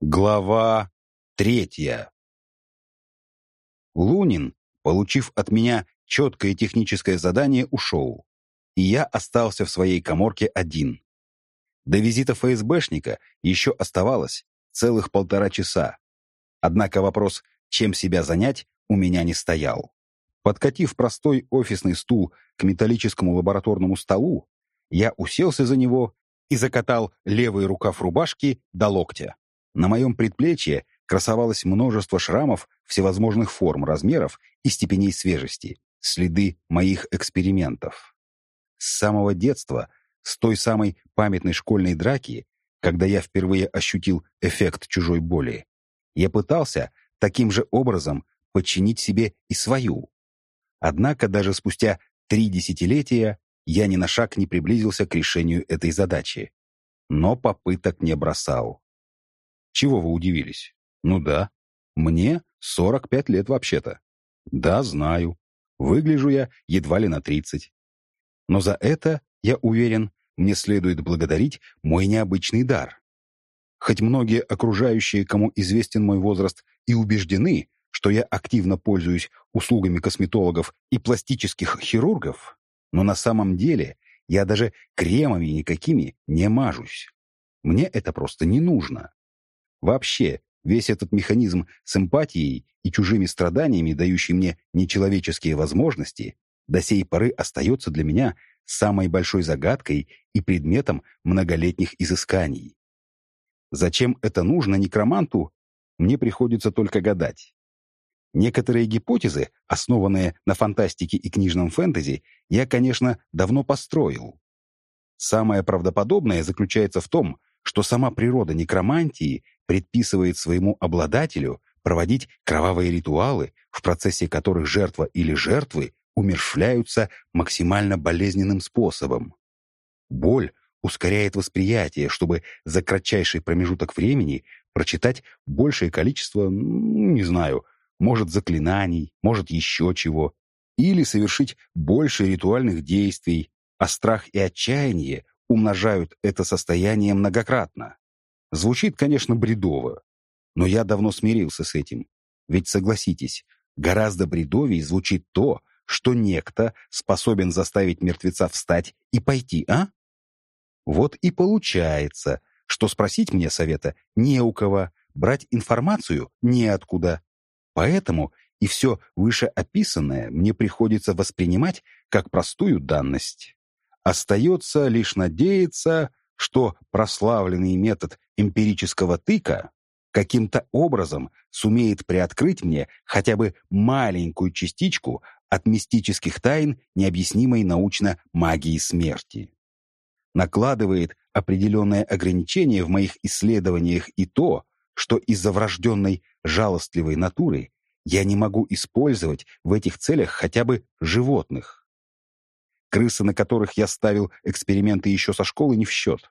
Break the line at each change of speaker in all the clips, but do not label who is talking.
Глава третья. Лунин, получив от меня четкое техническое задание, ушел, и я остался в своей коморке один. До визита ФСБшника еще оставалось целых полтора часа. Однако вопрос, чем себя занять, у меня не стоял. Подкатив простой офисный стул к металлическому лабораторному столу, я уселся за него и закатал левый рукав рубашки до локтя. На моем предплечье красовалось множество шрамов всевозможных форм, размеров и степеней свежести, следы моих экспериментов. С самого детства, с той самой памятной школьной драки, когда я впервые ощутил эффект чужой боли, я пытался таким же образом подчинить себе и свою. Однако даже спустя три десятилетия я ни на шаг не приблизился к решению этой задачи. Но попыток не бросал. Чего вы удивились? Ну да, мне 45 лет вообще-то. Да, знаю. Выгляжу я едва ли на 30. Но за это, я уверен, мне следует благодарить мой необычный дар. Хоть многие окружающие, кому известен мой возраст, и убеждены, что я активно пользуюсь услугами косметологов и пластических хирургов, но на самом деле я даже кремами никакими не мажусь. Мне это просто не нужно. Вообще, весь этот механизм с эмпатией и чужими страданиями, дающий мне нечеловеческие возможности, до сей поры остается для меня самой большой загадкой и предметом многолетних изысканий. Зачем это нужно некроманту, мне приходится только гадать. Некоторые гипотезы, основанные на фантастике и книжном фэнтези, я, конечно, давно построил. Самое правдоподобное заключается в том, что сама природа некромантии предписывает своему обладателю проводить кровавые ритуалы, в процессе которых жертва или жертвы умершвляются максимально болезненным способом. Боль ускоряет восприятие, чтобы за кратчайший промежуток времени прочитать большее количество, не знаю, может, заклинаний, может, еще чего, или совершить больше ритуальных действий, а страх и отчаяние умножают это состояние многократно. Звучит, конечно, бредово, но я давно смирился с этим. Ведь, согласитесь, гораздо бредовее звучит то, что некто способен заставить мертвеца встать и пойти, а? Вот и получается, что спросить мне совета не у кого, брать информацию неоткуда. Поэтому и все вышеописанное мне приходится воспринимать как простую данность. Остается лишь надеяться, что прославленный метод эмпирического тыка каким-то образом сумеет приоткрыть мне хотя бы маленькую частичку от мистических тайн необъяснимой научно магии смерти. Накладывает определенное ограничение в моих исследованиях и то, что из-за врожденной жалостливой натуры я не могу использовать в этих целях хотя бы животных. Крысы, на которых я ставил эксперименты еще со школы, не в счет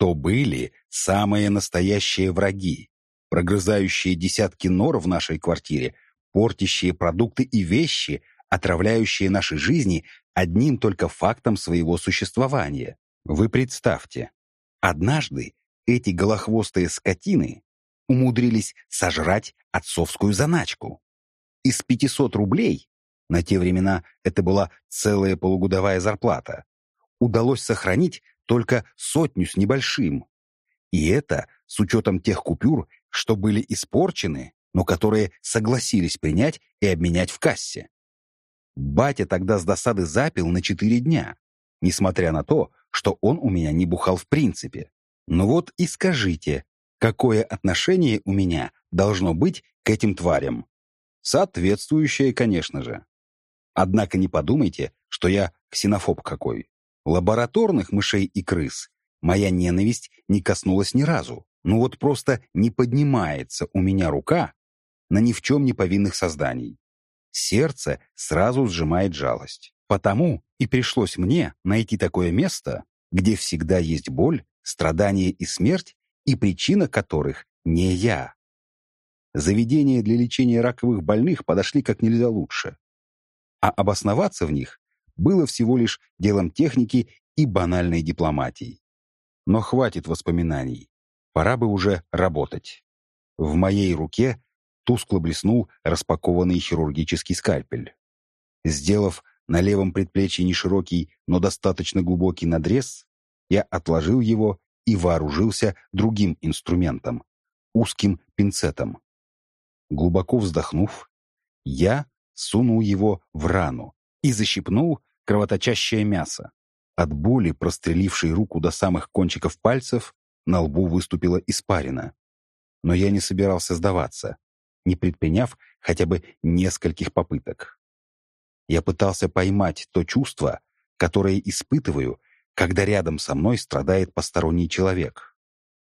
то были самые настоящие враги, прогрызающие десятки нор в нашей квартире, портящие продукты и вещи, отравляющие наши жизни одним только фактом своего существования. Вы представьте, однажды эти голохвостые скотины умудрились сожрать отцовскую заначку. Из 500 рублей, на те времена это была целая полугодовая зарплата, удалось сохранить только сотню с небольшим. И это с учетом тех купюр, что были испорчены, но которые согласились принять и обменять в кассе. Батя тогда с досады запил на четыре дня, несмотря на то, что он у меня не бухал в принципе. Ну вот и скажите, какое отношение у меня должно быть к этим тварям? Соответствующее, конечно же. Однако не подумайте, что я ксенофоб какой. Лабораторных мышей и крыс моя ненависть не коснулась ни разу. Ну вот просто не поднимается у меня рука на ни в чем не повинных созданий. Сердце сразу сжимает жалость. Потому и пришлось мне найти такое место, где всегда есть боль, страдание и смерть, и причина которых не я. Заведения для лечения раковых больных подошли как нельзя лучше. А обосноваться в них было всего лишь делом техники и банальной дипломатии. Но хватит воспоминаний. Пора бы уже работать. В моей руке тускло блеснул распакованный хирургический скальпель. Сделав на левом предплечье неширокий, но достаточно глубокий надрез, я отложил его и вооружился другим инструментом — узким пинцетом. Глубоко вздохнув, я сунул его в рану и защипнул кровоточащее мясо. От боли, прострелившей руку до самых кончиков пальцев, на лбу выступила испарина. Но я не собирался сдаваться, не предприняв хотя бы нескольких попыток. Я пытался поймать то чувство, которое испытываю, когда рядом со мной страдает посторонний человек,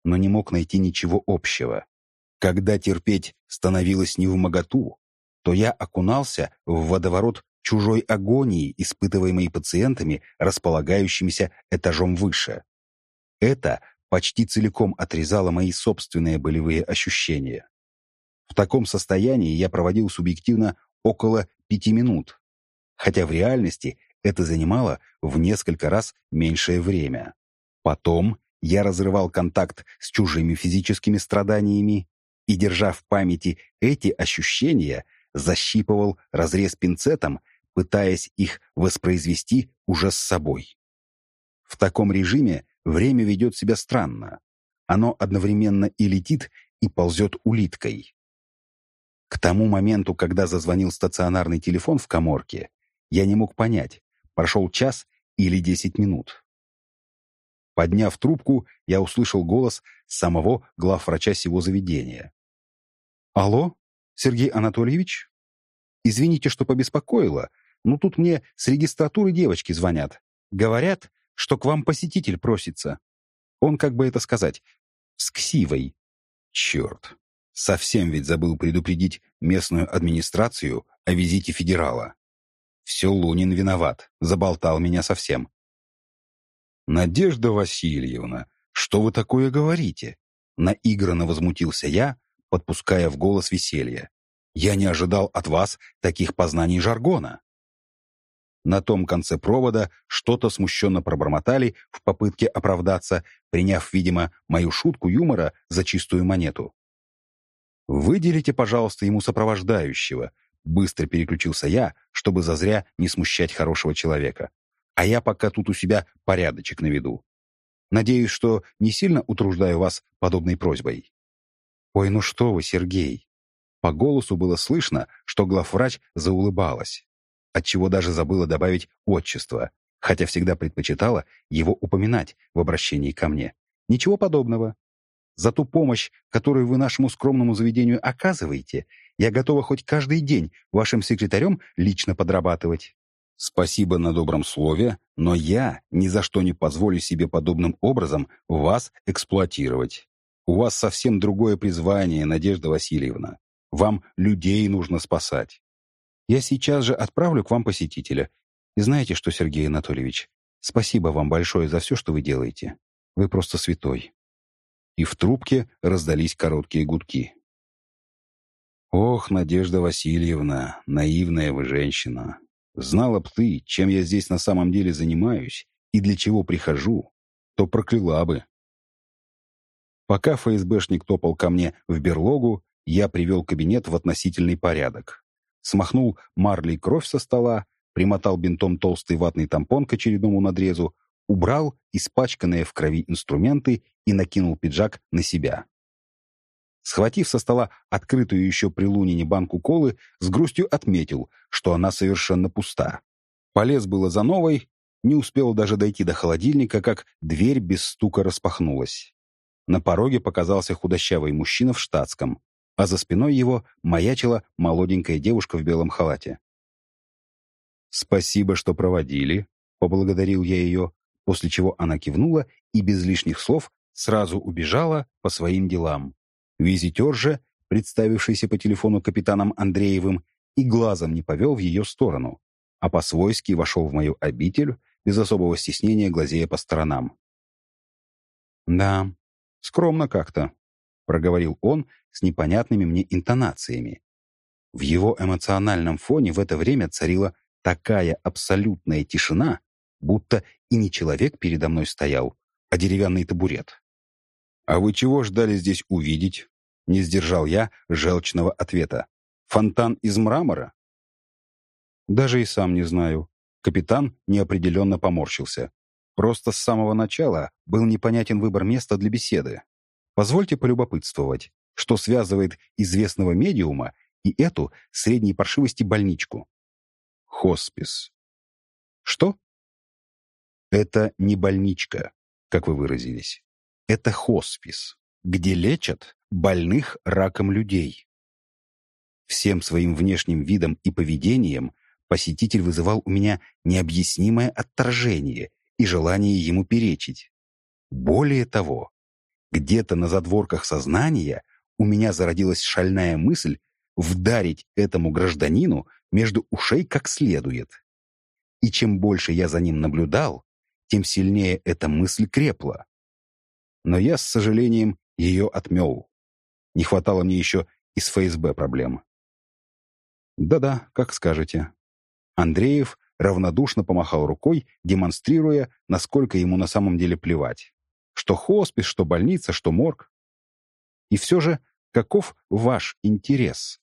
но не мог найти ничего общего. Когда терпеть становилось невмоготу, то я окунался в водоворот чужой агонии, испытываемой пациентами, располагающимися этажом выше. Это почти целиком отрезало мои собственные болевые ощущения. В таком состоянии я проводил субъективно около пяти минут, хотя в реальности это занимало в несколько раз меньшее время. Потом я разрывал контакт с чужими физическими страданиями и, держа в памяти эти ощущения, защипывал разрез пинцетом, пытаясь их воспроизвести уже с собой. В таком режиме время ведет себя странно. Оно одновременно и летит, и ползет улиткой. К тому моменту, когда зазвонил стационарный телефон в коморке, я не мог понять, прошел час или десять минут. Подняв трубку, я услышал голос самого главврача сего заведения. «Алло, Сергей Анатольевич? Извините, что побеспокоила, но тут мне с регистратуры девочки звонят. Говорят, что к вам посетитель просится. Он, как бы это сказать, с ксивой. Черт, совсем ведь забыл предупредить местную администрацию о визите федерала. Все Лунин виноват, заболтал меня совсем. «Надежда Васильевна, что вы такое говорите?» Наигранно возмутился я, подпуская в голос веселье. «Я не ожидал от вас таких познаний жаргона». На том конце провода что-то смущенно пробормотали в попытке оправдаться, приняв, видимо, мою шутку юмора за чистую монету. «Выделите, пожалуйста, ему сопровождающего», Быстро переключился я, чтобы зазря не смущать хорошего человека. А я пока тут у себя порядочек наведу. Надеюсь, что не сильно утруждаю вас подобной просьбой. «Ой, ну что вы, Сергей!» По голосу было слышно, что главврач заулыбалась, отчего даже забыла добавить отчество, хотя всегда предпочитала его упоминать в обращении ко мне. Ничего подобного. За ту помощь, которую вы нашему скромному заведению оказываете, я готова хоть каждый день вашим секретарем лично подрабатывать. Спасибо на добром слове, но я ни за что не позволю себе подобным образом вас эксплуатировать. У вас совсем другое призвание, Надежда Васильевна. Вам людей нужно спасать. Я сейчас же отправлю к вам посетителя. И знаете что, Сергей Анатольевич, спасибо вам большое за все, что вы делаете. Вы просто святой. И в трубке раздались короткие гудки. Ох, Надежда Васильевна, наивная вы женщина. Знала б ты, чем я здесь на самом деле занимаюсь и для чего прихожу, то прокляла бы. Пока ФСБшник топал ко мне в берлогу, я привел кабинет в относительный порядок. Смахнул марлей кровь со стола, примотал бинтом толстый ватный тампон к очередному надрезу, убрал испачканные в крови инструменты и накинул пиджак на себя. Схватив со стола открытую еще при Лунине банку колы, с грустью отметил, что она совершенно пуста. Полез было за новой, не успел даже дойти до холодильника, как дверь без стука распахнулась. На пороге показался худощавый мужчина в штатском, а за спиной его маячила молоденькая девушка в белом халате. «Спасибо, что проводили», — поблагодарил я ее, после чего она кивнула и без лишних слов сразу убежала по своим делам. Визитер же, представившийся по телефону капитаном Андреевым, и глазом не повел в ее сторону, а по-свойски вошел в мою обитель, без особого стеснения глазея по сторонам. «Да, скромно как-то», — проговорил он с непонятными мне интонациями. В его эмоциональном фоне в это время царила такая абсолютная тишина, будто и не человек передо мной стоял, а деревянный табурет. «А вы чего ждали здесь увидеть?» Не сдержал я желчного ответа. «Фонтан из мрамора?» «Даже и сам не знаю». Капитан неопределенно поморщился. «Просто с самого начала был непонятен выбор места для беседы. Позвольте полюбопытствовать, что связывает известного медиума и эту средней паршивости больничку?» «Хоспис». «Что?» «Это не больничка, как вы выразились. Это хоспис, где лечат больных раком людей. Всем своим внешним видом и поведением посетитель вызывал у меня необъяснимое отторжение и желание ему перечить. Более того, где-то на задворках сознания у меня зародилась шальная мысль вдарить этому гражданину между ушей как следует. И чем больше я за ним наблюдал, тем сильнее эта мысль крепла но я, с сожалением, ее отмел. Не хватало мне еще из ФСБ проблем. «Да-да, как скажете». Андреев равнодушно помахал рукой, демонстрируя, насколько ему на самом деле плевать. Что хоспис, что больница, что морг. И все же, каков ваш интерес?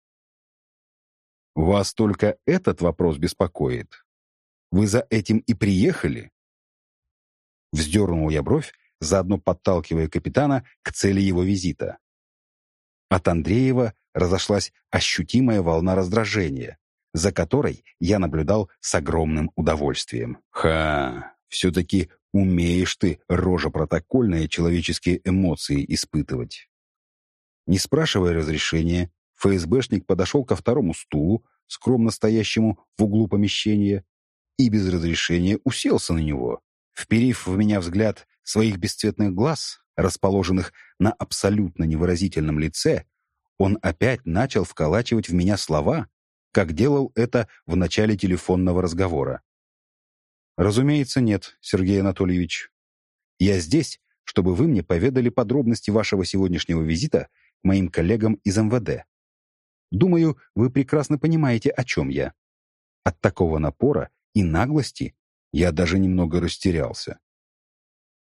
Вас только этот вопрос беспокоит? Вы за этим и приехали? Вздернул я бровь, заодно подталкивая капитана к цели его визита. От Андреева разошлась ощутимая волна раздражения, за которой я наблюдал с огромным удовольствием. «Ха! Все-таки умеешь ты, рожа протокольная, человеческие эмоции испытывать!» Не спрашивая разрешения, ФСБшник подошел ко второму стулу, скромно стоящему в углу помещения, и без разрешения уселся на него. Вперив в меня взгляд своих бесцветных глаз, расположенных на абсолютно невыразительном лице, он опять начал вколачивать в меня слова, как делал это в начале телефонного разговора. «Разумеется, нет, Сергей Анатольевич. Я здесь, чтобы вы мне поведали подробности вашего сегодняшнего визита к моим коллегам из МВД. Думаю, вы прекрасно понимаете, о чем я. От такого напора и наглости я даже немного растерялся.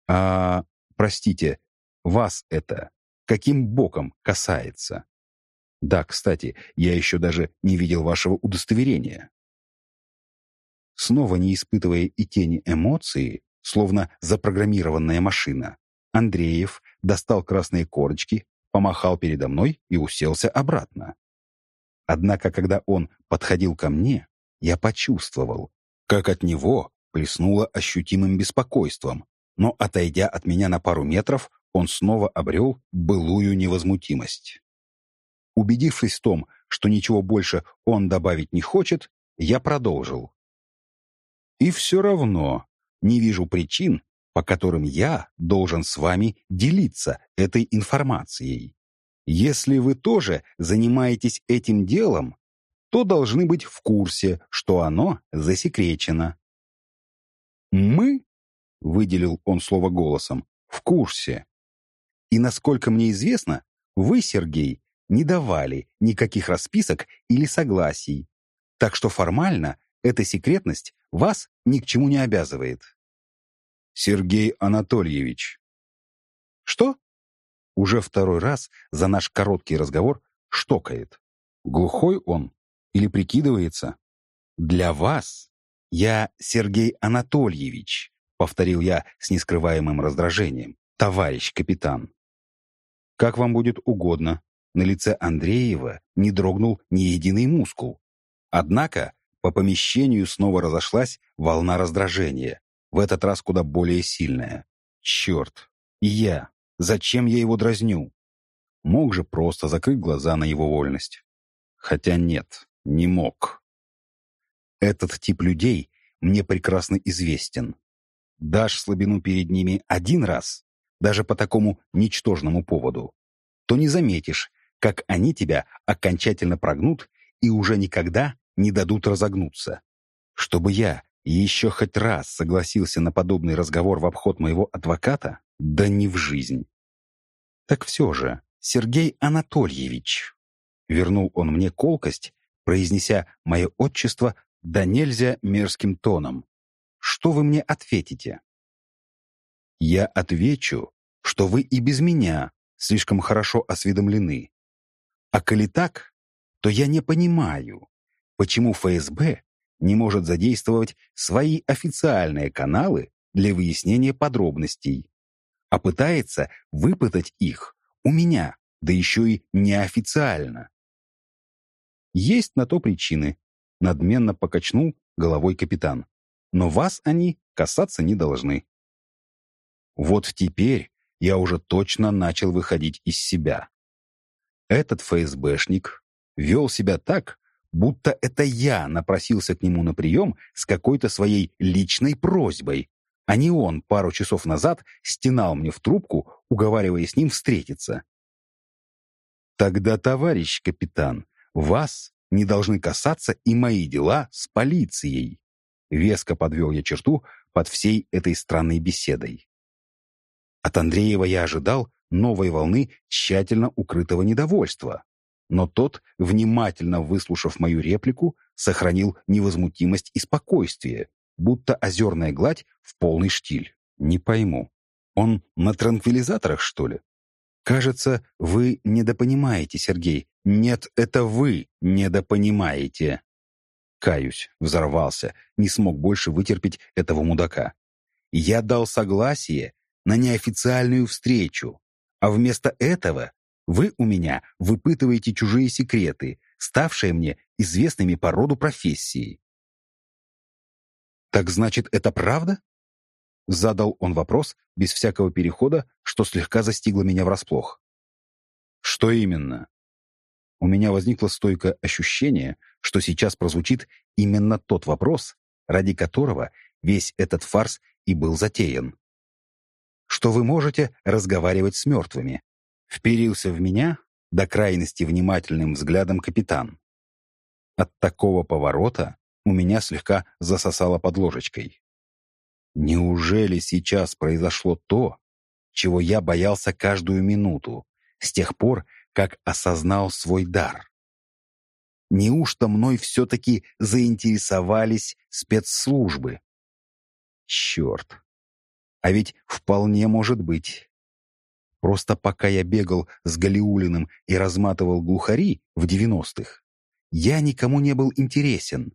А, простите, вас это каким боком касается? Да, кстати, я еще даже не видел вашего удостоверения. Снова не испытывая и тени эмоции, словно запрограммированная машина, Андреев достал красные корочки, помахал передо мной и уселся обратно. Однако, когда он подходил ко мне, я почувствовал, как от него плеснуло ощутимым беспокойством, но, отойдя от меня на пару метров, он снова обрел былую невозмутимость. Убедившись в том, что ничего больше он добавить не хочет, я продолжил. И все равно не вижу причин, по которым я должен с вами делиться этой информацией. Если вы тоже занимаетесь этим делом, то должны быть в курсе, что оно засекречено. «Мы?» — выделил он слово голосом. «В курсе. И, насколько мне известно, вы, Сергей, не давали никаких расписок или согласий. Так что формально эта секретность вас ни к чему не обязывает». «Сергей Анатольевич». «Что?» Уже второй раз за наш короткий разговор штокает. Глухой он или прикидывается? «Для вас «Я Сергей Анатольевич», — повторил я с нескрываемым раздражением, «товарищ капитан». «Как вам будет угодно». На лице Андреева не дрогнул ни единый мускул. Однако по помещению снова разошлась волна раздражения, в этот раз куда более сильная. «Черт! Я! Зачем я его дразню?» Мог же просто закрыть глаза на его вольность. Хотя нет, не мог. Этот тип людей мне прекрасно известен. Дашь слабину перед ними один раз, даже по такому ничтожному поводу, то не заметишь, как они тебя окончательно прогнут и уже никогда не дадут разогнуться. Чтобы я еще хоть раз согласился на подобный разговор в обход моего адвоката, да не в жизнь. Так все же, Сергей Анатольевич, вернул он мне колкость, произнеся мое отчество да нельзя мерзким тоном. Что вы мне ответите? Я отвечу что вы и без меня слишком хорошо осведомлены. А коли так, то я не понимаю, почему ФСБ не может задействовать свои официальные каналы для выяснения подробностей, а пытается выпытать их у меня, да еще и неофициально. Есть на то причины, надменно покачнул головой капитан. Но вас они касаться не должны. Вот теперь я уже точно начал выходить из себя. Этот ФСБшник вел себя так, будто это я напросился к нему на прием с какой-то своей личной просьбой, а не он пару часов назад стенал мне в трубку, уговаривая с ним встретиться. Тогда, товарищ капитан, вас не должны касаться и мои дела с полицией. Веско подвел я черту под всей этой странной беседой. От Андреева я ожидал новой волны тщательно укрытого недовольства. Но тот, внимательно выслушав мою реплику, сохранил невозмутимость и спокойствие, будто озерная гладь в полный штиль. Не пойму. Он на транквилизаторах, что ли? Кажется, вы недопонимаете, Сергей. Нет, это вы недопонимаете. Каюсь, взорвался, не смог больше вытерпеть этого мудака. Я дал согласие на неофициальную встречу, а вместо этого вы у меня выпытываете чужие секреты, ставшие мне известными по роду профессии. «Так значит, это правда?» Задал он вопрос без всякого перехода, что слегка застигло меня врасплох. «Что именно?» У меня возникло стойкое ощущение, что сейчас прозвучит именно тот вопрос, ради которого весь этот фарс и был затеян. Что вы можете разговаривать с мертвыми, Вперился в меня до крайности внимательным взглядом капитан. От такого поворота у меня слегка засосало под ложечкой. Неужели сейчас произошло то, чего я боялся каждую минуту, с тех пор, как осознал свой дар? Неужто мной все-таки заинтересовались спецслужбы? Черт! А ведь вполне может быть. Просто пока я бегал с Галиулиным и разматывал глухари в девяностых, я никому не был интересен.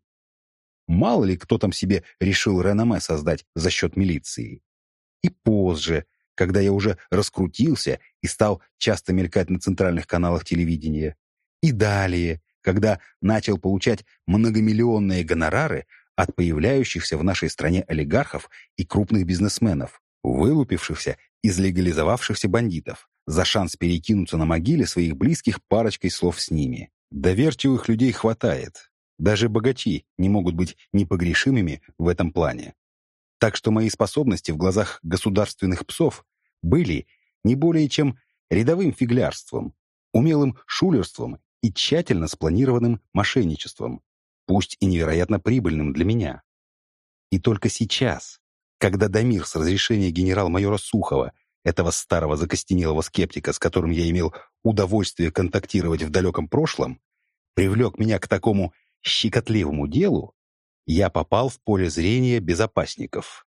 Мало ли кто там себе решил реноме создать за счет милиции. И позже, когда я уже раскрутился и стал часто мелькать на центральных каналах телевидения. И далее, когда начал получать многомиллионные гонорары от появляющихся в нашей стране олигархов и крупных бизнесменов, вылупившихся из легализовавшихся бандитов за шанс перекинуться на могиле своих близких парочкой слов с ними. Доверчивых людей хватает. Даже богачи не могут быть непогрешимыми в этом плане. Так что мои способности в глазах государственных псов были не более чем рядовым фиглярством, умелым шулерством и тщательно спланированным мошенничеством, пусть и невероятно прибыльным для меня. И только сейчас, когда Дамир с разрешения генерал-майора Сухова, этого старого закостенелого скептика, с которым я имел удовольствие контактировать в далеком прошлом, привлек меня к такому щекотливому делу, я попал в поле зрения безопасников.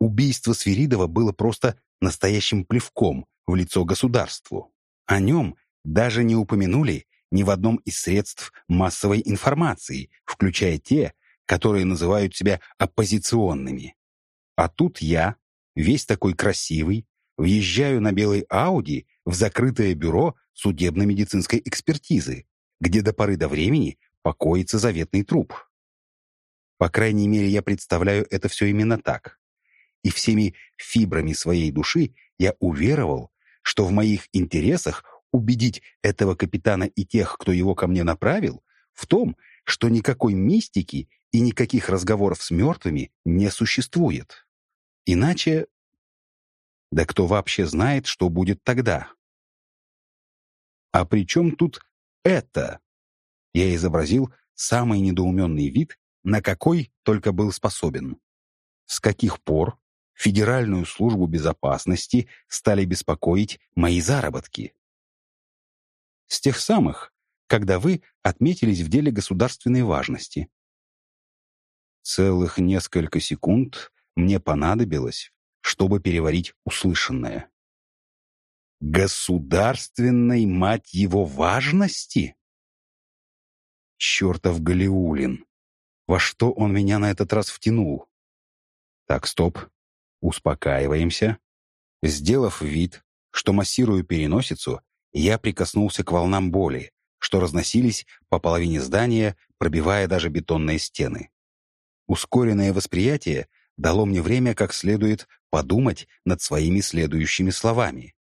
Убийство Свиридова было просто настоящим плевком в лицо государству. О нем даже не упомянули ни в одном из средств массовой информации, включая те, которые называют себя оппозиционными. А тут я, весь такой красивый, въезжаю на белой Ауди в закрытое бюро судебно-медицинской экспертизы, где до поры до времени покоится заветный труп. По крайней мере, я представляю это все именно так. И всеми фибрами своей души я уверовал, что в моих интересах убедить этого капитана и тех, кто его ко мне направил, в том, что никакой мистики и никаких разговоров с мертвыми не существует. Иначе... Да кто вообще знает, что будет тогда? А при чем тут это? Я изобразил самый недоуменный вид, на какой только был способен. С каких пор Федеральную службу безопасности стали беспокоить мои заработки? С тех самых, когда вы отметились в деле государственной важности. Целых несколько секунд мне понадобилось, чтобы переварить услышанное. Государственной, мать его, важности? Чертов Галиулин! Во что он меня на этот раз втянул? Так, стоп. Успокаиваемся. Сделав вид, что массирую переносицу, я прикоснулся к волнам боли, что разносились по половине здания, пробивая даже бетонные стены. Ускоренное восприятие дало мне время как следует подумать над своими следующими словами.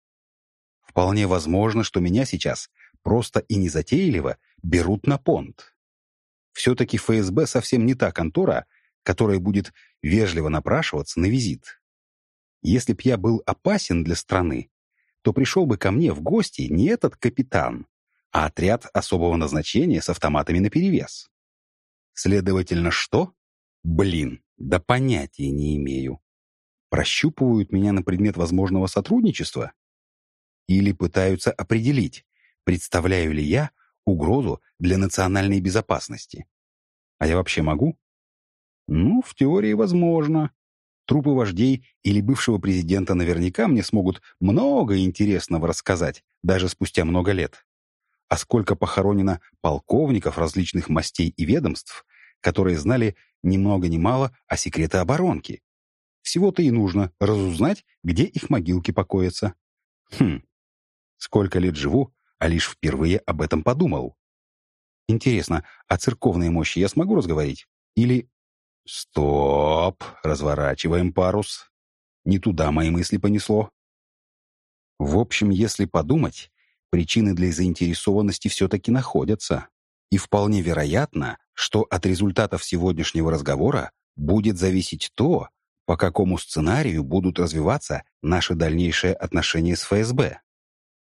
Вполне возможно, что меня сейчас просто и незатейливо берут на понт. Все-таки ФСБ совсем не та контора, которая будет вежливо напрашиваться на визит. Если б я был опасен для страны, то пришел бы ко мне в гости не этот капитан, а отряд особого назначения с автоматами наперевес. Следовательно, что? Блин, да понятия не имею. Прощупывают меня на предмет возможного сотрудничества? Или пытаются определить, представляю ли я угрозу для национальной безопасности? А я вообще могу? Ну, в теории возможно. Трупы вождей или бывшего президента наверняка мне смогут много интересного рассказать, даже спустя много лет. А сколько похоронено полковников различных мастей и ведомств, которые знали ни много ни мало о секрете оборонки. Всего-то и нужно разузнать, где их могилки покоятся. Хм, сколько лет живу, а лишь впервые об этом подумал. Интересно, о церковной мощи я смогу разговорить? Или Стоп, разворачиваем парус. Не туда мои мысли понесло. В общем, если подумать, причины для заинтересованности все-таки находятся. И вполне вероятно, что от результатов сегодняшнего разговора будет зависеть то, по какому сценарию будут развиваться наши дальнейшие отношения с ФСБ.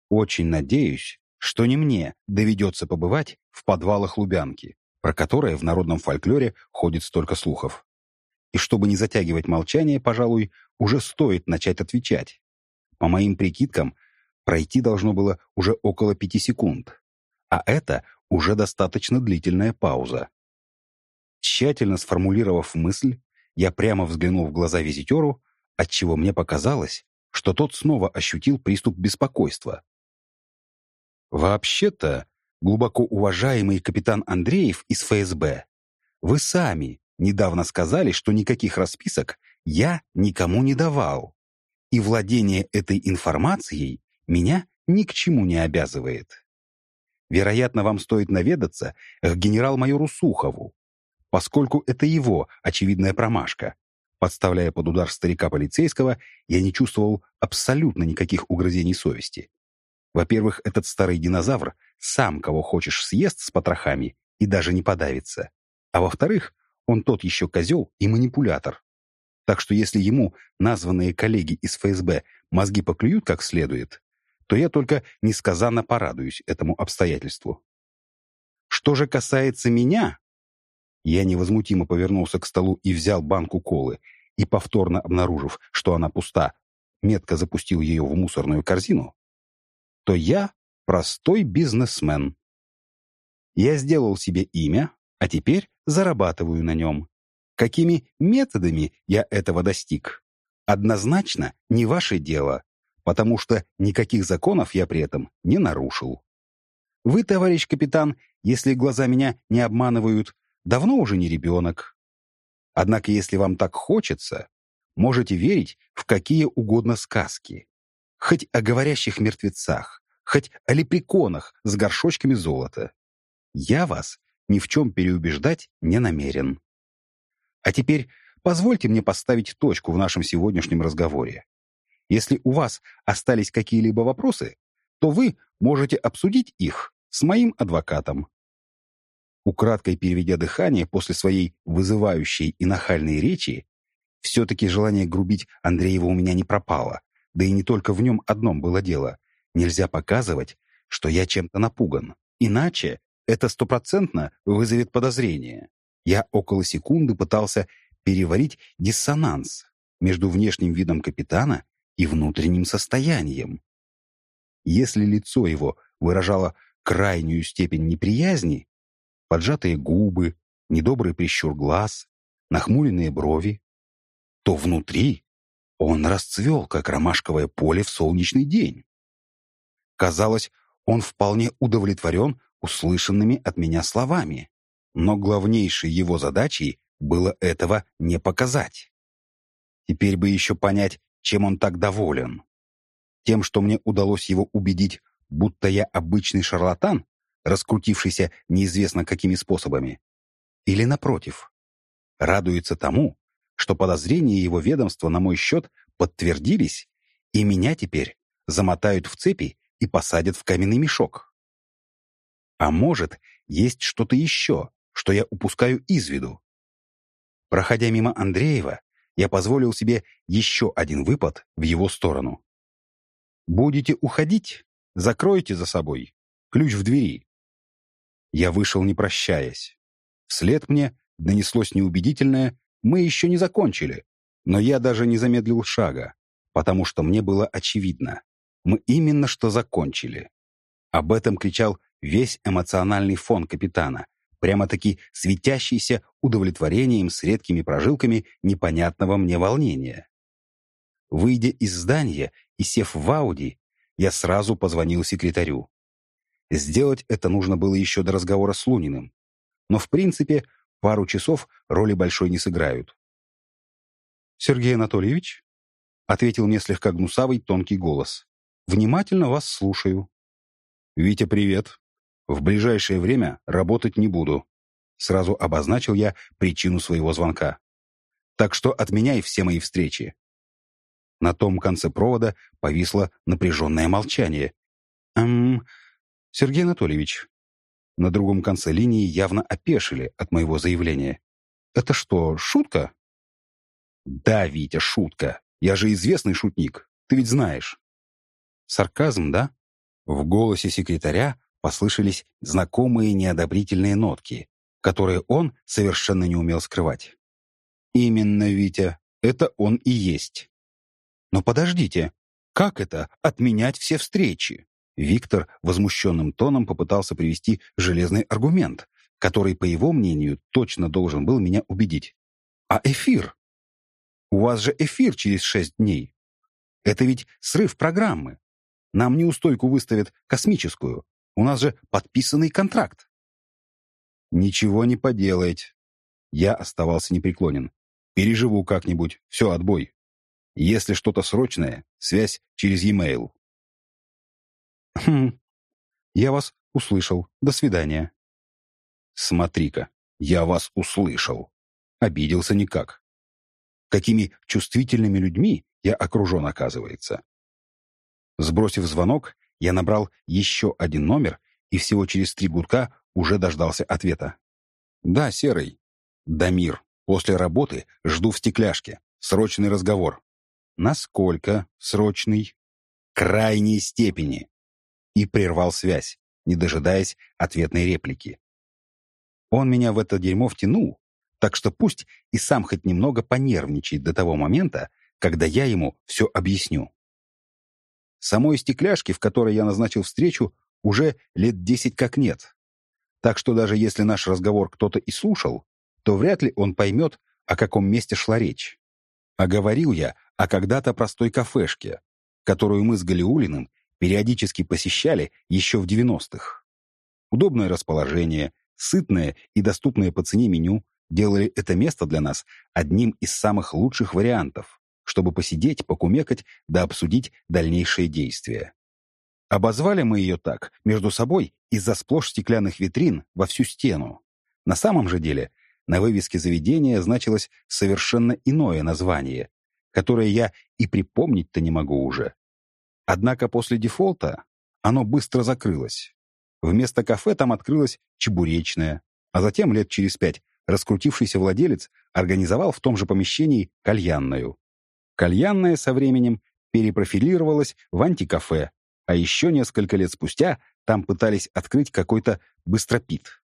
Очень надеюсь, что не мне доведется побывать в подвалах Лубянки про которое в народном фольклоре ходит столько слухов. И чтобы не затягивать молчание, пожалуй, уже стоит начать отвечать. По моим прикидкам, пройти должно было уже около пяти секунд. А это уже достаточно длительная пауза. Тщательно сформулировав мысль, я прямо взглянул в глаза визитеру, отчего мне показалось, что тот снова ощутил приступ беспокойства. «Вообще-то, глубоко уважаемый капитан Андреев из ФСБ, вы сами недавно сказали, что никаких расписок я никому не давал, и владение этой информацией меня ни к чему не обязывает. Вероятно, вам стоит наведаться к генерал-майору Сухову, поскольку это его очевидная промашка. Подставляя под удар старика полицейского, я не чувствовал абсолютно никаких угрызений совести. Во-первых, этот старый динозавр сам кого хочешь съест с потрохами и даже не подавится. А во-вторых, он тот еще козел и манипулятор. Так что если ему названные коллеги из ФСБ мозги поклюют как следует, то я только несказанно порадуюсь этому обстоятельству. Что же касается меня, я невозмутимо повернулся к столу и взял банку колы, и, повторно обнаружив, что она пуста, метко запустил ее в мусорную корзину, то я простой бизнесмен. Я сделал себе имя, а теперь зарабатываю на нем. Какими методами я этого достиг? Однозначно не ваше дело, потому что никаких законов я при этом не нарушил. Вы, товарищ капитан, если глаза меня не обманывают, давно уже не ребенок. Однако, если вам так хочется, можете верить в какие угодно сказки. Хоть о говорящих мертвецах, хоть о лепреконах с горшочками золота. Я вас ни в чем переубеждать не намерен. А теперь позвольте мне поставить точку в нашем сегодняшнем разговоре. Если у вас остались какие-либо вопросы, то вы можете обсудить их с моим адвокатом. Украдкой переведя дыхание после своей вызывающей и нахальной речи, все-таки желание грубить Андреева у меня не пропало, да и не только в нем одном было дело. Нельзя показывать, что я чем-то напуган. Иначе это стопроцентно вызовет подозрение. Я около секунды пытался переварить диссонанс между внешним видом капитана и внутренним состоянием. Если лицо его выражало крайнюю степень неприязни, поджатые губы, недобрый прищур глаз, нахмуренные брови, то внутри он расцвел, как ромашковое поле в солнечный день. Казалось, он вполне удовлетворен услышанными от меня словами. Но главнейшей его задачей было этого не показать. Теперь бы еще понять, чем он так доволен. Тем, что мне удалось его убедить, будто я обычный шарлатан, раскрутившийся неизвестно какими способами. Или, напротив, радуется тому, что подозрения его ведомства на мой счет подтвердились, и меня теперь замотают в цепи и посадят в каменный мешок. А может, есть что-то еще, что я упускаю из виду. Проходя мимо Андреева, я позволил себе еще один выпад в его сторону. «Будете уходить? Закройте за собой. Ключ в двери». Я вышел, не прощаясь. Вслед мне донеслось неубедительное «Мы еще не закончили». Но я даже не замедлил шага, потому что мне было очевидно. Мы именно что закончили. Об этом кричал весь эмоциональный фон капитана, прямо-таки светящийся удовлетворением с редкими прожилками непонятного мне волнения. Выйдя из здания и сев в Ауди, я сразу позвонил секретарю. Сделать это нужно было еще до разговора с Луниным. Но, в принципе, пару часов роли большой не сыграют. «Сергей Анатольевич?» — ответил мне слегка гнусавый тонкий голос. «Внимательно вас слушаю». «Витя, привет. В ближайшее время работать не буду. Сразу обозначил я причину своего звонка. Так что отменяй все мои встречи. На том конце провода повисло напряженное молчание. «Эм, Сергей Анатольевич». На другом конце линии явно опешили от моего заявления. «Это что, шутка?» «Да, Витя, шутка. Я же известный шутник. Ты ведь знаешь». «Сарказм, да?» В голосе секретаря послышались знакомые неодобрительные нотки, которые он совершенно не умел скрывать. «Именно, Витя, это он и есть». «Но подождите, как это — отменять все встречи?» Виктор возмущенным тоном попытался привести железный аргумент, который, по его мнению, точно должен был меня убедить. «А эфир? У вас же эфир через шесть дней. Это ведь срыв программы. Нам неустойку выставят космическую, у нас же подписанный контракт. Ничего не поделать. Я оставался непреклонен. Переживу как-нибудь. Все, отбой. Если что-то срочное, связь через e-mail. Хм. Я вас услышал. До свидания. Смотри-ка, я вас услышал. Обиделся никак. Какими чувствительными людьми я окружен, оказывается. Сбросив звонок, я набрал еще один номер и всего через три гудка уже дождался ответа. «Да, Серый. Дамир. После работы жду в стекляшке. Срочный разговор». «Насколько срочный?» «Крайней степени». И прервал связь, не дожидаясь ответной реплики. Он меня в это дерьмо втянул, так что пусть и сам хоть немного понервничает до того момента, когда я ему все объясню. Самой стекляшки, в которой я назначил встречу, уже лет десять как нет. Так что даже если наш разговор кто-то и слушал, то вряд ли он поймет, о каком месте шла речь. А говорил я о когда-то простой кафешке, которую мы с Галиулиным периодически посещали еще в 90-х. Удобное расположение, сытное и доступное по цене меню делали это место для нас одним из самых лучших вариантов, чтобы посидеть, покумекать да обсудить дальнейшие действия. Обозвали мы ее так, между собой, из-за сплошь стеклянных витрин во всю стену. На самом же деле на вывеске заведения значилось совершенно иное название, которое я и припомнить-то не могу уже. Однако после дефолта оно быстро закрылось. Вместо кафе там открылась чебуречная, а затем лет через пять раскрутившийся владелец организовал в том же помещении кальянную. Кальянная со временем перепрофилировалась в антикафе, а еще несколько лет спустя там пытались открыть какой-то быстропит.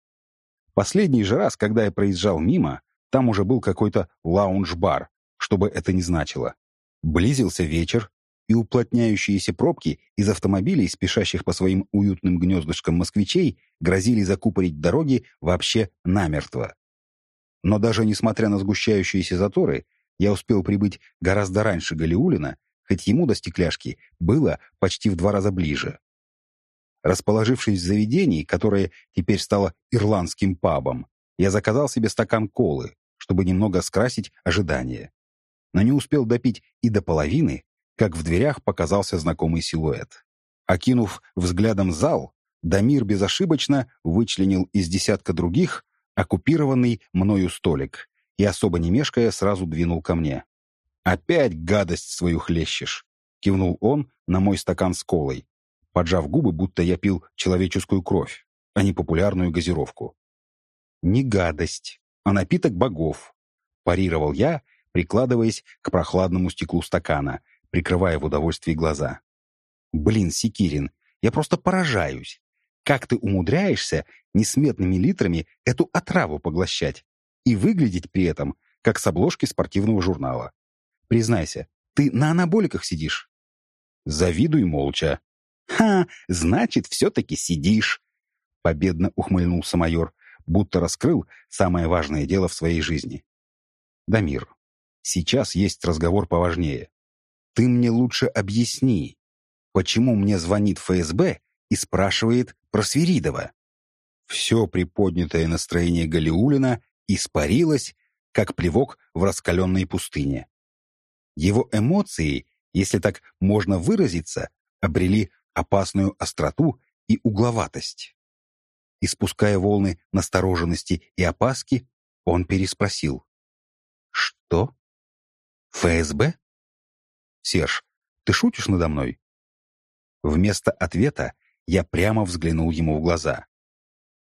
Последний же раз, когда я проезжал мимо, там уже был какой-то лаунж-бар, что бы это ни значило. Близился вечер, и уплотняющиеся пробки из автомобилей, спешащих по своим уютным гнездышкам москвичей, грозили закупорить дороги вообще намертво. Но даже несмотря на сгущающиеся заторы, я успел прибыть гораздо раньше Галиулина, хоть ему до стекляшки было почти в два раза ближе. Расположившись в заведении, которое теперь стало ирландским пабом, я заказал себе стакан колы, чтобы немного скрасить ожидания. Но не успел допить и до половины, как в дверях показался знакомый силуэт. Окинув взглядом зал, Дамир безошибочно вычленил из десятка других оккупированный мною столик и, особо не мешкая, сразу двинул ко мне. «Опять гадость свою хлещешь!» — кивнул он на мой стакан с колой, поджав губы, будто я пил человеческую кровь, а не популярную газировку. «Не гадость, а напиток богов», — парировал я, прикладываясь к прохладному стеклу стакана, прикрывая в удовольствии глаза. «Блин, Секирин, я просто поражаюсь. Как ты умудряешься несметными литрами эту отраву поглощать и выглядеть при этом, как с обложки спортивного журнала? Признайся, ты на анаболиках сидишь?» «Завидуй молча». «Ха, значит, все-таки сидишь!» Победно ухмыльнулся майор, будто раскрыл самое важное дело в своей жизни. «Дамир, сейчас есть разговор поважнее. Ты мне лучше объясни, почему мне звонит ФСБ и спрашивает про Свиридова?» Все приподнятое настроение Галиулина испарилось, как плевок в раскаленной пустыне. Его эмоции, если так можно выразиться, обрели опасную остроту и угловатость. Испуская волны настороженности и опаски, он переспросил. «Что? ФСБ? Серж, ты шутишь надо мной?» Вместо ответа я прямо взглянул ему в глаза.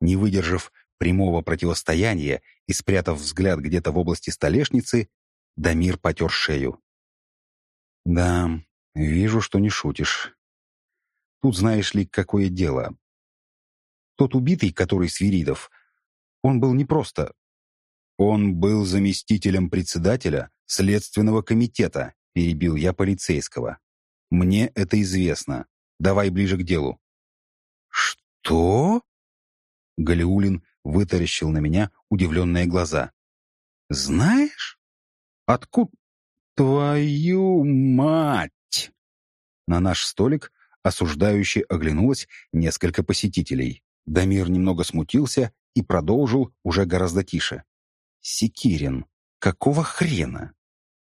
Не выдержав прямого противостояния и спрятав взгляд где-то в области столешницы, Дамир потер шею. «Да, вижу, что не шутишь. Тут знаешь ли, какое дело. Тот убитый, который Свиридов, он был не просто... Он был заместителем председателя Следственного комитета, перебил я полицейского. Мне это известно. Давай ближе к делу. Что? Галиулин вытаращил на меня удивленные глаза. «Знаешь? Откуда? Твою мать!» На наш столик осуждающе оглянулось несколько посетителей. Дамир немного смутился и продолжил уже гораздо тише. «Секирин, какого хрена?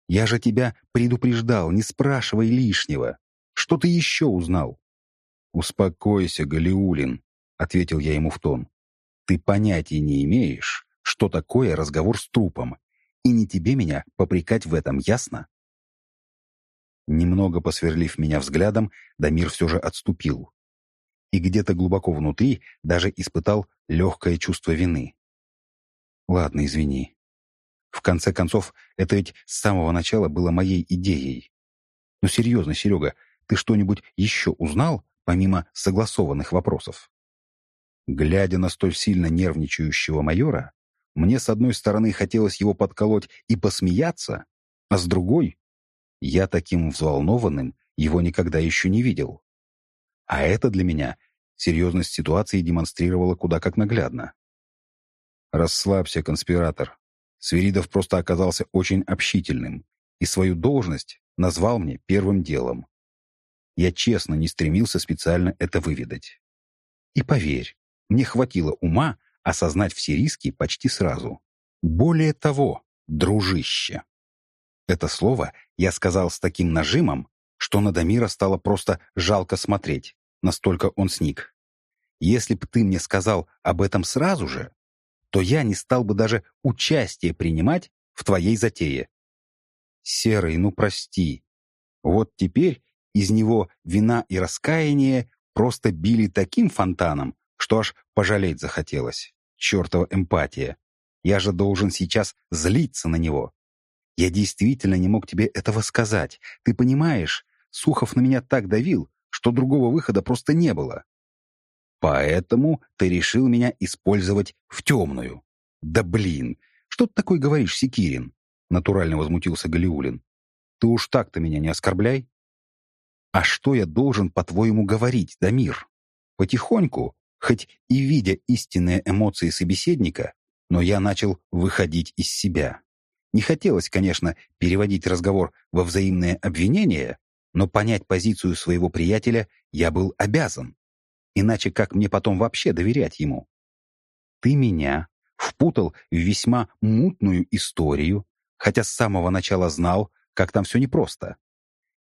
Я же тебя предупреждал, не спрашивай лишнего. Что ты еще узнал?» «Успокойся, Галиулин», — ответил я ему в тон. «Ты понятия не имеешь, что такое разговор с трупом, и не тебе меня попрекать в этом, ясно?» Немного посверлив меня взглядом, Дамир все же отступил. И где-то глубоко внутри даже испытал легкое чувство вины. «Ладно, извини. В конце концов, это ведь с самого начала было моей идеей. Но серьезно, Серега, ты что-нибудь еще узнал, помимо согласованных вопросов?» Глядя на столь сильно нервничающего майора, мне с одной стороны хотелось его подколоть и посмеяться, а с другой я таким взволнованным его никогда еще не видел. А это для меня серьезность ситуации демонстрировала куда как наглядно. «Расслабься, конспиратор. Свиридов просто оказался очень общительным и свою должность назвал мне первым делом. Я честно не стремился специально это выведать. И поверь, мне хватило ума осознать все риски почти сразу. Более того, дружище. Это слово я сказал с таким нажимом, что на Дамира стало просто жалко смотреть, настолько он сник. Если б ты мне сказал об этом сразу же, то я не стал бы даже участие принимать в твоей затее. Серый, ну прости. Вот теперь из него вина и раскаяние просто били таким фонтаном, что аж пожалеть захотелось. Чертова эмпатия. Я же должен сейчас злиться на него. Я действительно не мог тебе этого сказать. Ты понимаешь, Сухов на меня так давил, что другого выхода просто не было. Поэтому ты решил меня использовать в темную. Да блин, что ты такой говоришь, Секирин? Натурально возмутился Галиулин. Ты уж так-то меня не оскорбляй. А что я должен, по-твоему, говорить, Дамир? Потихоньку, хоть и видя истинные эмоции собеседника, но я начал выходить из себя. Не хотелось, конечно, переводить разговор во взаимное обвинение, но понять позицию своего приятеля я был обязан. Иначе как мне потом вообще доверять ему? Ты меня впутал в весьма мутную историю, хотя с самого начала знал, как там все непросто.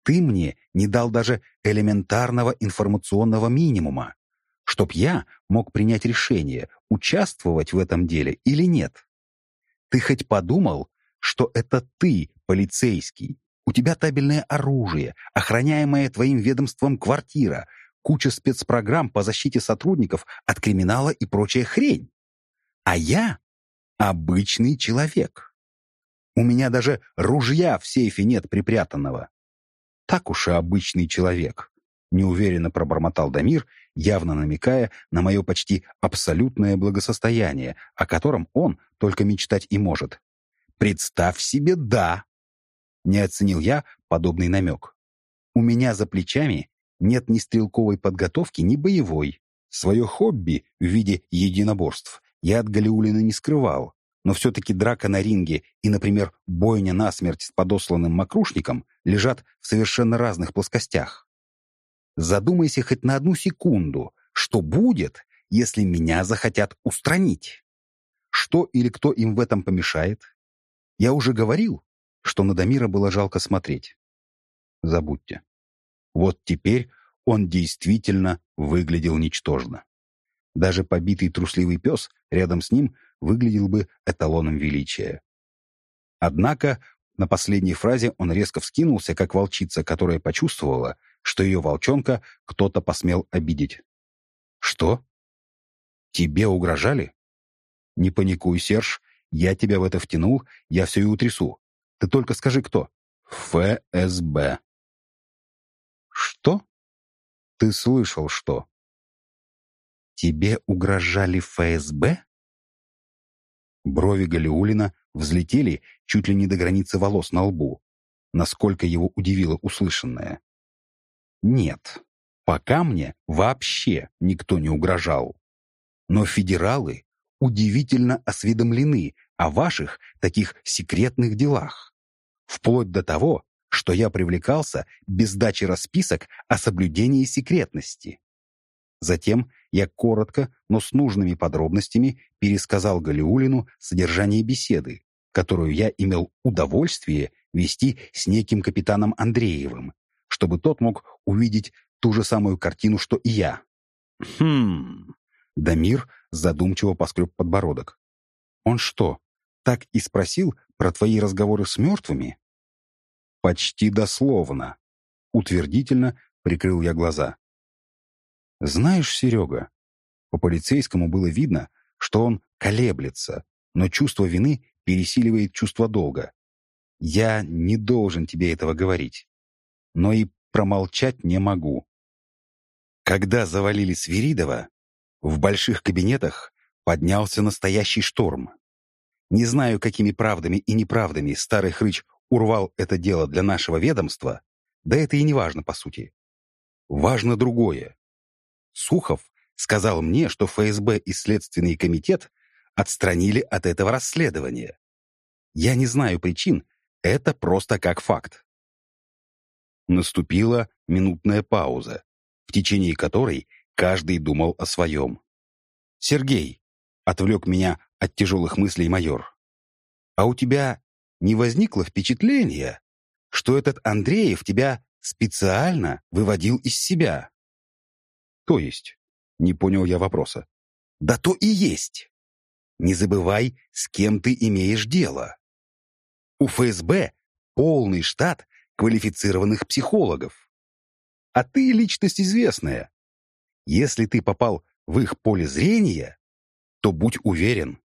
Ты мне не дал даже элементарного информационного минимума, чтоб я мог принять решение, участвовать в этом деле или нет. Ты хоть подумал, что это ты, полицейский, у тебя табельное оружие, охраняемая твоим ведомством квартира, куча спецпрограмм по защите сотрудников от криминала и прочая хрень. А я — обычный человек. У меня даже ружья в сейфе нет припрятанного. Так уж и обычный человек, неуверенно пробормотал Дамир, явно намекая на мое почти абсолютное благосостояние, о котором он только мечтать и может. Представь себе, да. Не оценил я подобный намек. У меня за плечами нет ни стрелковой подготовки, ни боевой. Свое хобби в виде единоборств я от Галиулина не скрывал, но все-таки драка на ринге и, например, бойня насмерть с подосланным мокрушником лежат в совершенно разных плоскостях. Задумайся хоть на одну секунду, что будет, если меня захотят устранить. Что или кто им в этом помешает? Я уже говорил, что на Дамира было жалко смотреть. Забудьте. Вот теперь он действительно выглядел ничтожно. Даже побитый трусливый пес рядом с ним выглядел бы эталоном величия. Однако на последней фразе он резко вскинулся, как волчица, которая почувствовала, что ее волчонка кто-то посмел обидеть. «Что? Тебе угрожали?» «Не паникуй, Серж, я тебя в это втянул, я все и утрясу. Ты только скажи, кто?» «ФСБ». «Что?» «Ты слышал, что?» «Тебе угрожали ФСБ?» Брови Галиулина взлетели чуть ли не до границы волос на лбу, насколько его удивило услышанное. «Нет, пока мне вообще никто не угрожал. Но федералы удивительно осведомлены о ваших таких секретных делах. Вплоть до того, что я привлекался без дачи расписок о соблюдении секретности. Затем я коротко, но с нужными подробностями пересказал Галиулину содержание беседы, которую я имел удовольствие вести с неким капитаном Андреевым, чтобы тот мог увидеть ту же самую картину, что и я. Хм. Дамир задумчиво поскреб подбородок. Он что, так и спросил про твои разговоры с мертвыми? Почти дословно. Утвердительно прикрыл я глаза. Знаешь, Серега, по полицейскому было видно, что он колеблется, но чувство вины пересиливает чувство долга. Я не должен тебе этого говорить, но и промолчать не могу. Когда завалили Свиридова, в больших кабинетах поднялся настоящий шторм. Не знаю, какими правдами и неправдами старый хрыч урвал это дело для нашего ведомства, да это и не важно по сути. Важно другое. Сухов сказал мне, что ФСБ и Следственный комитет отстранили от этого расследования. Я не знаю причин, это просто как факт. Наступила минутная пауза, в течение которой каждый думал о своем. «Сергей», — отвлек меня от тяжелых мыслей майор, «а у тебя не возникло впечатления, что этот Андреев тебя специально выводил из себя?» То есть? Не понял я вопроса. Да то и есть. Не забывай, с кем ты имеешь дело. У ФСБ полный штат квалифицированных психологов. А ты личность известная. Если ты попал в их поле зрения, то будь уверен,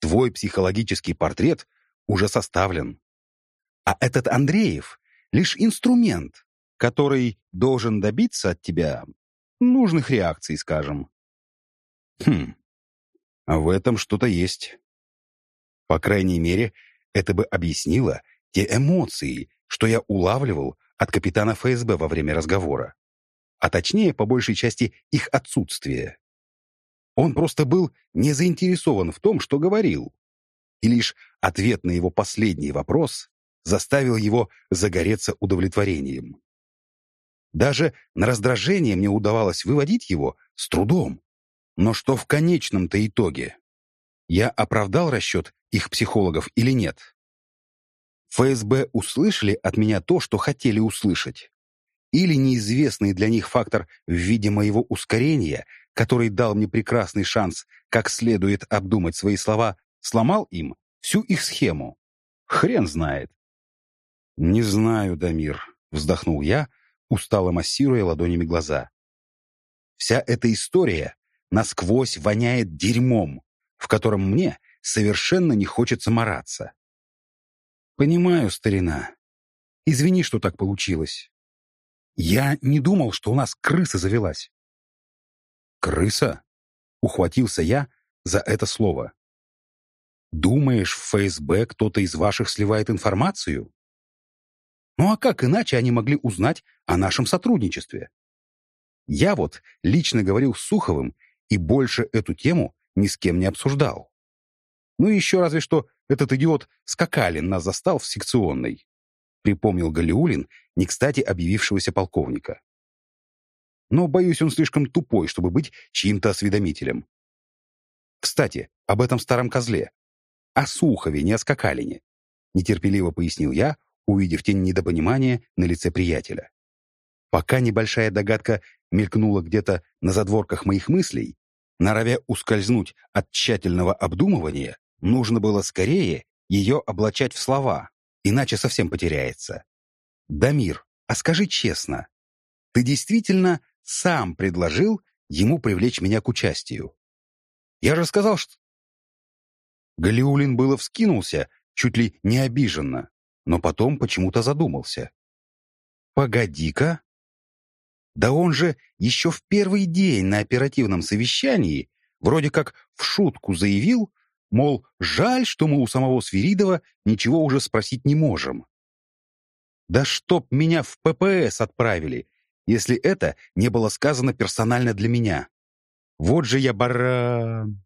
твой психологический портрет уже составлен. А этот Андреев — лишь инструмент, который должен добиться от тебя нужных реакций, скажем. Хм, а в этом что-то есть. По крайней мере, это бы объяснило те эмоции, что я улавливал от капитана ФСБ во время разговора. А точнее, по большей части, их отсутствие. Он просто был не заинтересован в том, что говорил. И лишь ответ на его последний вопрос заставил его загореться удовлетворением. Даже на раздражение мне удавалось выводить его с трудом. Но что в конечном-то итоге? Я оправдал расчет их психологов или нет? ФСБ услышали от меня то, что хотели услышать? Или неизвестный для них фактор в виде моего ускорения, который дал мне прекрасный шанс как следует обдумать свои слова, сломал им всю их схему? Хрен знает. «Не знаю, Дамир», — вздохнул я, устало массируя ладонями глаза. «Вся эта история насквозь воняет дерьмом, в котором мне совершенно не хочется мараться. Понимаю, старина. Извини, что так получилось. Я не думал, что у нас крыса завелась. Крыса? Ухватился я за это слово. Думаешь, в ФСБ кто-то из ваших сливает информацию? Ну а как иначе они могли узнать о нашем сотрудничестве? Я вот лично говорил с Суховым и больше эту тему ни с кем не обсуждал. Ну еще разве что этот идиот Скакалин нас застал в секционной. Припомнил Галиулин, не кстати объявившегося полковника. Но, боюсь, он слишком тупой, чтобы быть чьим-то осведомителем. Кстати, об этом старом козле. О Сухове, не о Скакалине. Нетерпеливо пояснил я, увидев тень недопонимания на лице приятеля. Пока небольшая догадка мелькнула где-то на задворках моих мыслей, норовя ускользнуть от тщательного обдумывания, нужно было скорее ее облачать в слова, иначе совсем потеряется. «Дамир, а скажи честно, ты действительно сам предложил ему привлечь меня к участию? Я же сказал, что...» Галиулин было вскинулся, чуть ли не обиженно, но потом почему-то задумался. «Погоди-ка, да он же еще в первый день на оперативном совещании вроде как в шутку заявил, мол, жаль, что мы у самого Свиридова ничего уже спросить не можем. Да чтоб меня в ППС отправили, если это не было сказано персонально для меня. Вот же я баран.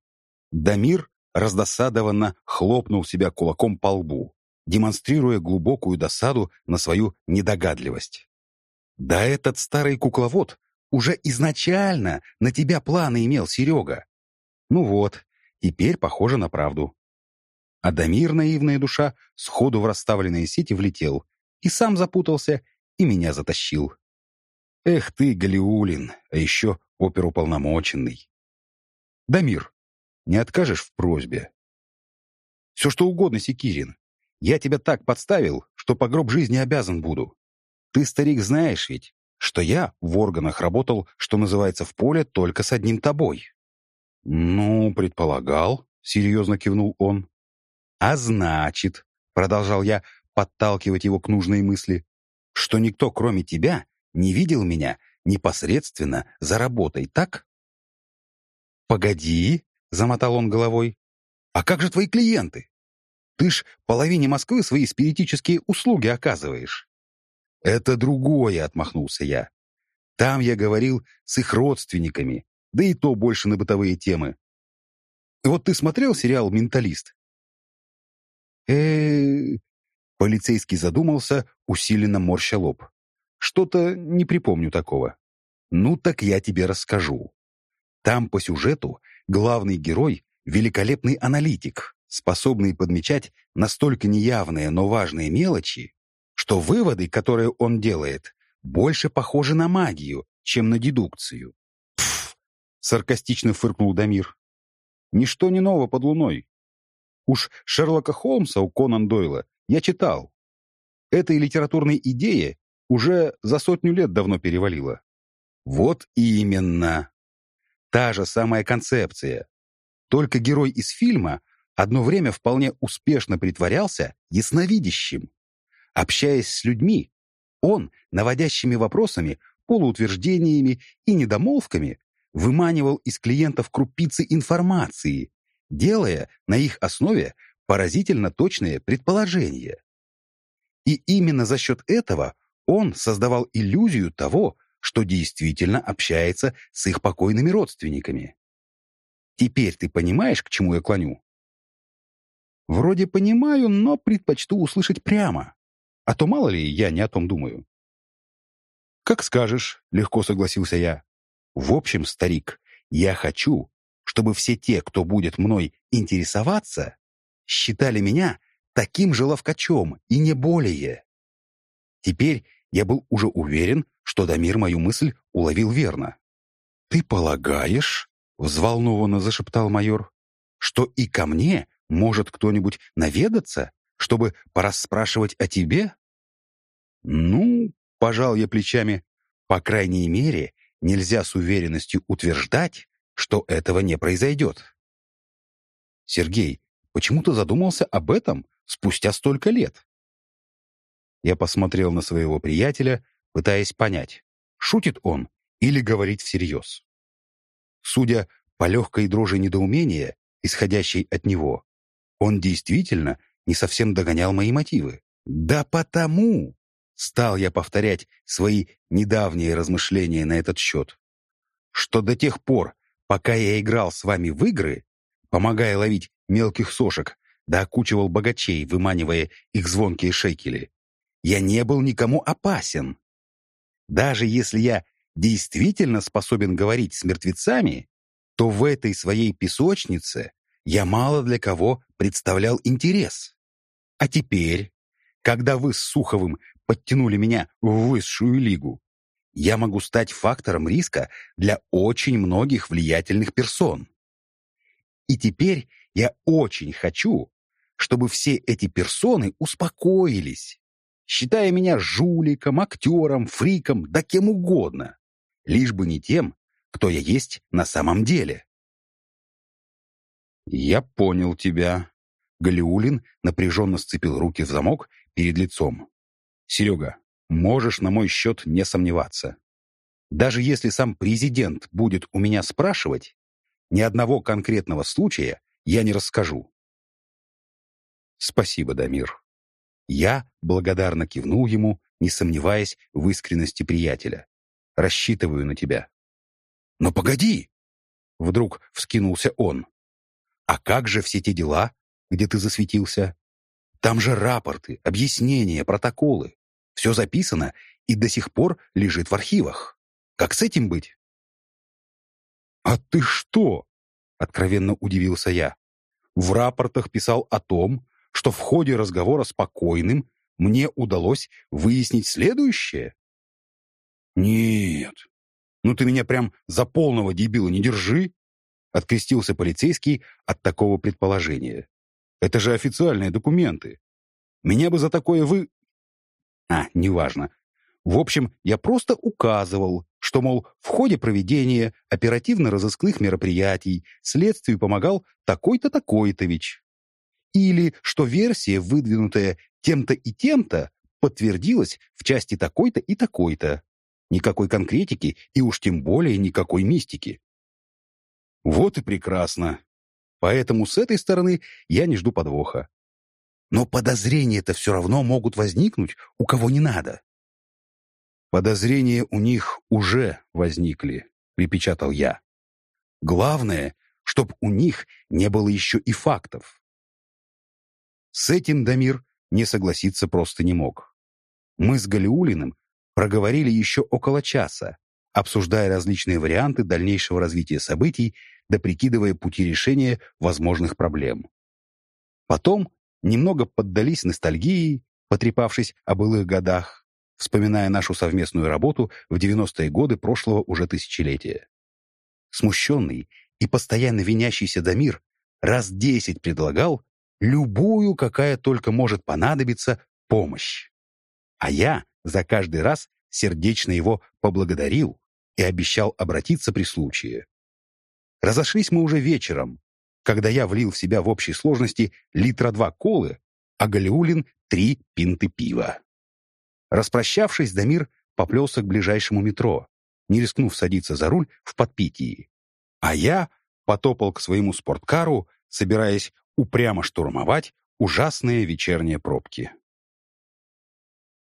Дамир раздосадованно хлопнул себя кулаком по лбу, демонстрируя глубокую досаду на свою недогадливость. Да этот старый кукловод уже изначально на тебя планы имел, Серега. Ну вот, теперь похоже на правду. Адамир, наивная душа, сходу в расставленные сети влетел и сам запутался, и меня затащил. Эх ты, Галиулин, а еще оперуполномоченный. Дамир, не откажешь в просьбе? Все что угодно, Секирин. Я тебя так подставил, что по гроб жизни обязан буду. Ты, старик, знаешь ведь, что я в органах работал, что называется, в поле только с одним тобой. Ну, предполагал, серьезно кивнул он. А значит, продолжал я подталкивать его к нужной мысли, что никто, кроме тебя, не видел меня непосредственно за работой, так? «Погоди», — замотал он головой, — «а как же твои клиенты? Ты ж половине Москвы свои спиритические услуги оказываешь». «Это другое», — отмахнулся я. «Там я говорил с их родственниками, да и то больше на бытовые темы. Вот ты смотрел сериал «Менталист»?» э Полицейский задумался, усиленно морща лоб. «Что-то не припомню такого». «Ну так я тебе расскажу. Там по сюжету главный герой — великолепный аналитик, способный подмечать настолько неявные, но важные мелочи, что выводы, которые он делает, больше похожи на магию, чем на дедукцию. Саркастично фыркнул Дамир. «Ничто не ново под луной. Уж Шерлока Холмса у Конан Дойла я читал. Этой литературной идее уже за сотню лет давно перевалило. Вот именно. Та же самая концепция. Только герой из фильма одно время вполне успешно притворялся ясновидящим. Общаясь с людьми, он наводящими вопросами, полуутверждениями и недомолвками выманивал из клиентов крупицы информации, делая на их основе поразительно точные предположения. И именно за счет этого он создавал иллюзию того, что действительно общается с их покойными родственниками. Теперь ты понимаешь, к чему я клоню? Вроде понимаю, но предпочту услышать прямо. А то мало ли я не о том думаю. «Как скажешь», — легко согласился я. «В общем, старик, я хочу, чтобы все те, кто будет мной интересоваться, считали меня таким же ловкачом и не более». Теперь я был уже уверен, что Дамир мою мысль уловил верно. «Ты полагаешь, — взволнованно зашептал майор, — что и ко мне может кто-нибудь наведаться, чтобы порасспрашивать о тебе?» «Ну, — пожал я плечами, — по крайней мере, нельзя с уверенностью утверждать, что этого не произойдет». «Сергей, почему ты задумался об этом спустя столько лет?» Я посмотрел на своего приятеля, пытаясь понять, шутит он или говорит всерьез. Судя по легкой дрожи недоумения, исходящей от него, он действительно не совсем догонял мои мотивы. «Да потому!» — стал я повторять свои недавние размышления на этот счет, что до тех пор, пока я играл с вами в игры, помогая ловить мелких сошек, да окучивал богачей, выманивая их звонкие шекели, я не был никому опасен. Даже если я действительно способен говорить с мертвецами, то в этой своей песочнице я мало для кого представлял интерес. А теперь, когда вы с Суховым подтянули меня в высшую лигу, я могу стать фактором риска для очень многих влиятельных персон. И теперь я очень хочу, чтобы все эти персоны успокоились, считая меня жуликом, актером, фриком, да кем угодно лишь бы не тем, кто я есть на самом деле. «Я понял тебя». Галиулин напряженно сцепил руки в замок перед лицом. «Серега, можешь на мой счет не сомневаться. Даже если сам президент будет у меня спрашивать, ни одного конкретного случая я не расскажу». «Спасибо, Дамир». Я благодарно кивнул ему, не сомневаясь в искренности приятеля. Рассчитываю на тебя». «Но погоди!» — вдруг вскинулся он. «А как же все те дела, где ты засветился? Там же рапорты, объяснения, протоколы. Все записано и до сих пор лежит в архивах. Как с этим быть?» «А ты что?» — откровенно удивился я. «В рапортах писал о том, что в ходе разговора с покойным мне удалось выяснить следующее. «Нет, ну ты меня прям за полного дебила не держи!» Открестился полицейский от такого предположения. «Это же официальные документы. Меня бы за такое вы...» А, неважно. В общем, я просто указывал, что, мол, в ходе проведения оперативно-розыскных мероприятий следствию помогал такой-то такой-то-вич. Или что версия, выдвинутая тем-то и тем-то, подтвердилась в части такой-то и такой-то. Никакой конкретики и уж тем более никакой мистики. Вот и прекрасно. Поэтому с этой стороны я не жду подвоха. Но подозрения-то все равно могут возникнуть, у кого не надо. Подозрения у них уже возникли, припечатал я. Главное, чтоб у них не было еще и фактов. С этим Дамир не согласиться просто не мог. Мы с Галиулиным проговорили еще около часа, обсуждая различные варианты дальнейшего развития событий да прикидывая пути решения возможных проблем. Потом немного поддались ностальгии, потрепавшись о былых годах, вспоминая нашу совместную работу в 90-е годы прошлого уже тысячелетия. Смущенный и постоянно винящийся Дамир раз десять предлагал любую, какая только может понадобиться, помощь. А я за каждый раз сердечно его поблагодарил и обещал обратиться при случае. Разошлись мы уже вечером, когда я влил в себя в общей сложности литра два колы, а Галиулин — три пинты пива. Распрощавшись, Дамир поплелся к ближайшему метро, не рискнув садиться за руль в подпитии. А я потопал к своему спорткару, собираясь упрямо штурмовать ужасные вечерние пробки.